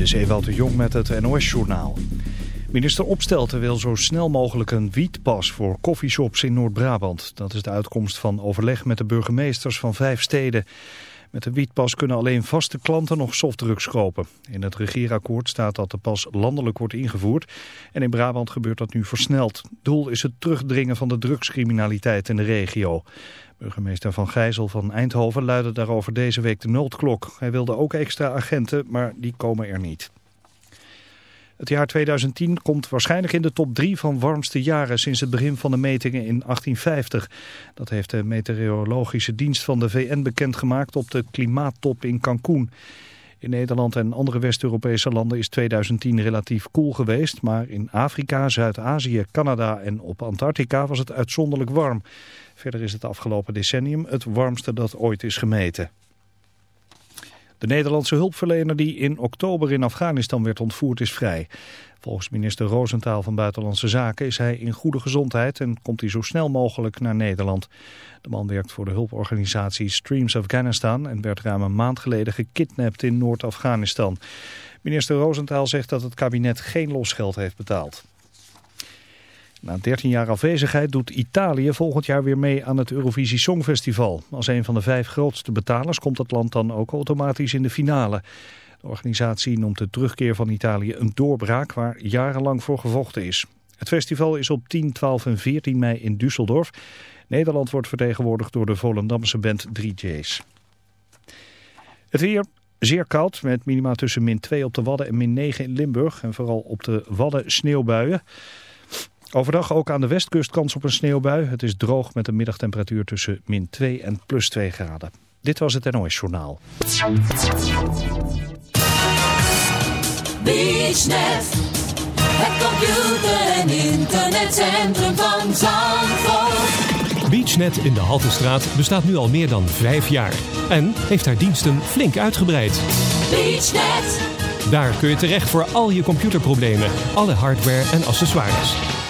Dit is Ewout de Jong met het NOS-journaal. Minister Opstelten wil zo snel mogelijk een wietpas voor koffieshops in Noord-Brabant. Dat is de uitkomst van overleg met de burgemeesters van vijf steden. Met de wietpas kunnen alleen vaste klanten nog softdrugs kopen. In het regeerakkoord staat dat de pas landelijk wordt ingevoerd. En in Brabant gebeurt dat nu versneld. Doel is het terugdringen van de drugscriminaliteit in de regio. Burgemeester Van Gijzel van Eindhoven luidde daarover deze week de noodklok. Hij wilde ook extra agenten, maar die komen er niet. Het jaar 2010 komt waarschijnlijk in de top 3 van warmste jaren sinds het begin van de metingen in 1850. Dat heeft de meteorologische dienst van de VN bekendgemaakt op de klimaattop in Cancún. In Nederland en andere West-Europese landen is 2010 relatief koel geweest, maar in Afrika, Zuid-Azië, Canada en op Antarctica was het uitzonderlijk warm. Verder is het afgelopen decennium het warmste dat ooit is gemeten. De Nederlandse hulpverlener die in oktober in Afghanistan werd ontvoerd is vrij. Volgens minister Roosentaal van Buitenlandse Zaken is hij in goede gezondheid en komt hij zo snel mogelijk naar Nederland. De man werkt voor de hulporganisatie Streams Afghanistan en werd ruim een maand geleden gekidnapt in Noord-Afghanistan. Minister Roosentaal zegt dat het kabinet geen losgeld heeft betaald. Na 13 jaar afwezigheid doet Italië volgend jaar weer mee aan het Eurovisie Songfestival. Als een van de vijf grootste betalers komt het land dan ook automatisch in de finale. De organisatie noemt de terugkeer van Italië een doorbraak waar jarenlang voor gevochten is. Het festival is op 10, 12 en 14 mei in Düsseldorf. Nederland wordt vertegenwoordigd door de Volendamse band 3J's. Het weer zeer koud met minima tussen min 2 op de Wadden en min 9 in Limburg. En vooral op de Wadden sneeuwbuien. Overdag ook aan de westkust kans op een sneeuwbui. Het is droog met een middagtemperatuur tussen min 2 en plus 2 graden. Dit was het NOS Journaal. BeachNet, het computer- en internetcentrum van Zandvoort. BeachNet in de Haltestraat bestaat nu al meer dan vijf jaar. En heeft haar diensten flink uitgebreid. BeachNet, Daar kun je terecht voor al je computerproblemen, alle hardware en accessoires.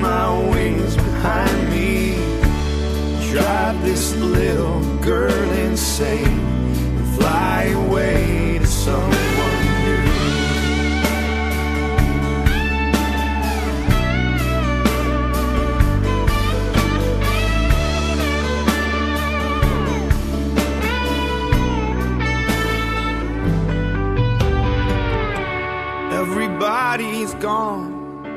my wings behind me, drive this little girl insane, and fly away to someone. Everybody's gone.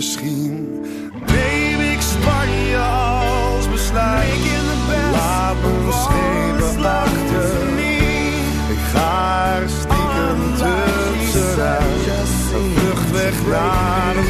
Misschien neem ik Spanje als besluit. Laat mijn schepen achter. Ik ga er stiekem tussenuit. Een vluchtweg naar een